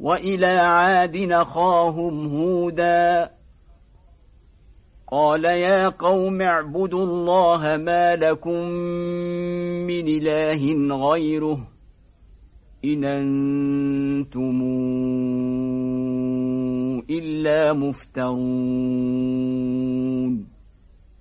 وإلى عاد نخاهم هودا. قال يا قوم اعبدوا الله ما لكم من إله غيره إن أنتم إلا مفترون.